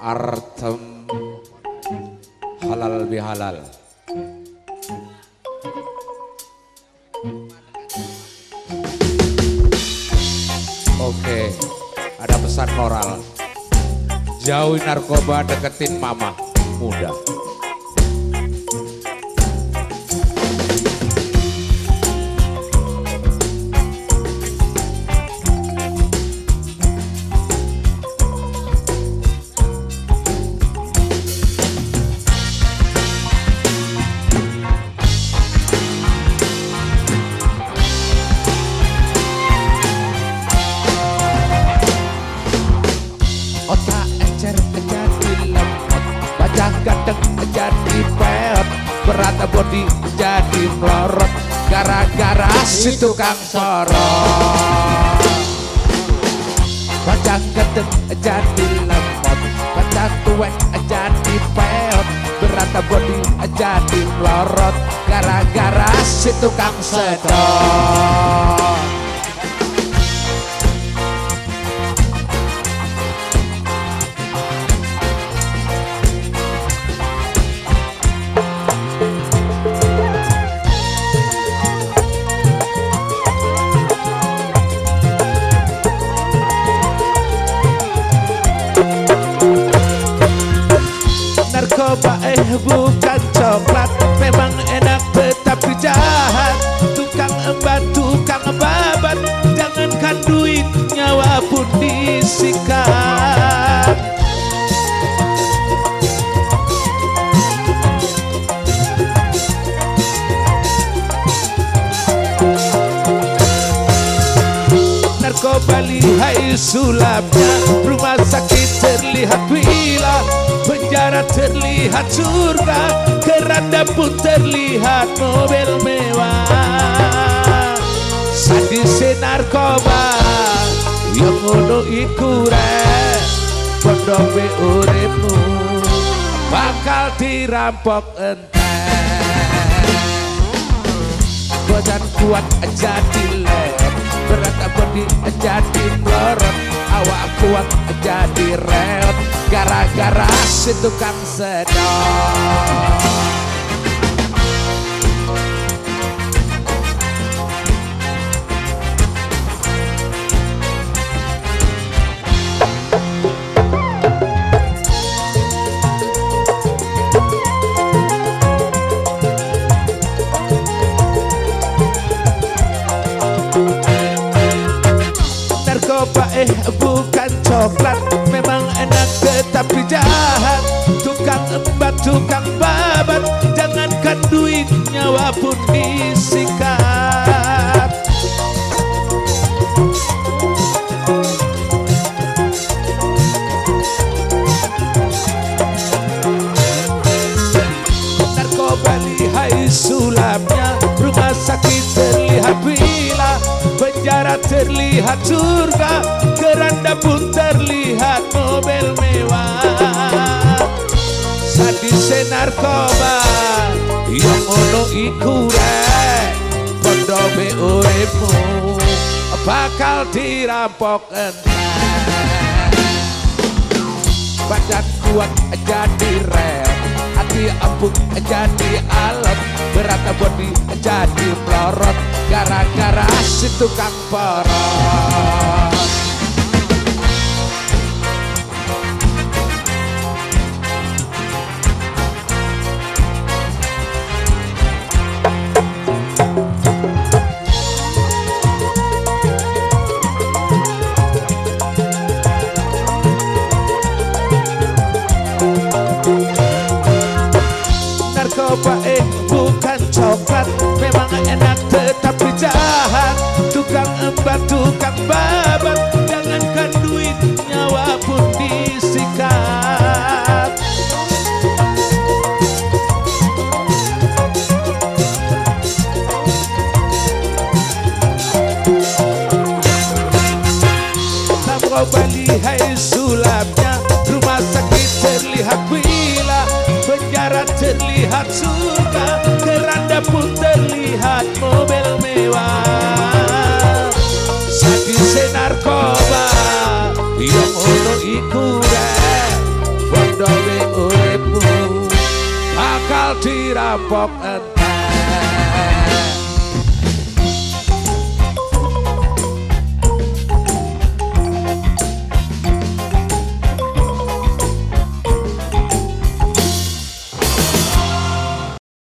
artem halal bihalal. Oke, ada pesan moral. Jauhi narkoba, deketin mama muda. Peot Berat body jadi melorot Gara-gara si tukang sorot. Wajah ganteng jadi lemot Wajah tuwek jadi peot Berat body jadi melorot Gara-gara si tukang sedot bukan coklat Memang enak tetapi jahat. Tukang embat, tukang babat Jangankan duit nyawa pun disikat. Narkoba lihai sulapnya Rumah sakit terlihat surga Keranda pun terlihat mobil mewah. Sadis narkoba Yang ngono iku rek uripmu Bakal dirampok enteng Badan kuat jadi lem Berat bodi jadi melorot Awak kuat jadi reot Gara-gara si tukang sedot. Eh bukan coklat tukang babat Jangankan duit nyawa pun disikat. Narkoba lihai sulapnya. Rumah sakit terlihat vila Penjara terlihat surga. Keranda pun terlihat mobil ono iku rek Pondobe uripmu Bakal dirampok enteng Badan kuat jadi rel Hati empuk jadi alat Berat bodi jadi pelorot Gara-gara si tukang porot bukan coklat Memang enak tetapi jahat. Tukang embat, tukang babat Jangankan duit nyawa pun disikat. Narkoba lihai sulapnya Rumah sakit terlihat vila Penjara terlihat Keranda pun terlihat mobil mewah. Sakise narkoba Yang ono ikure Bondowe uripmu Bakal dirampok entah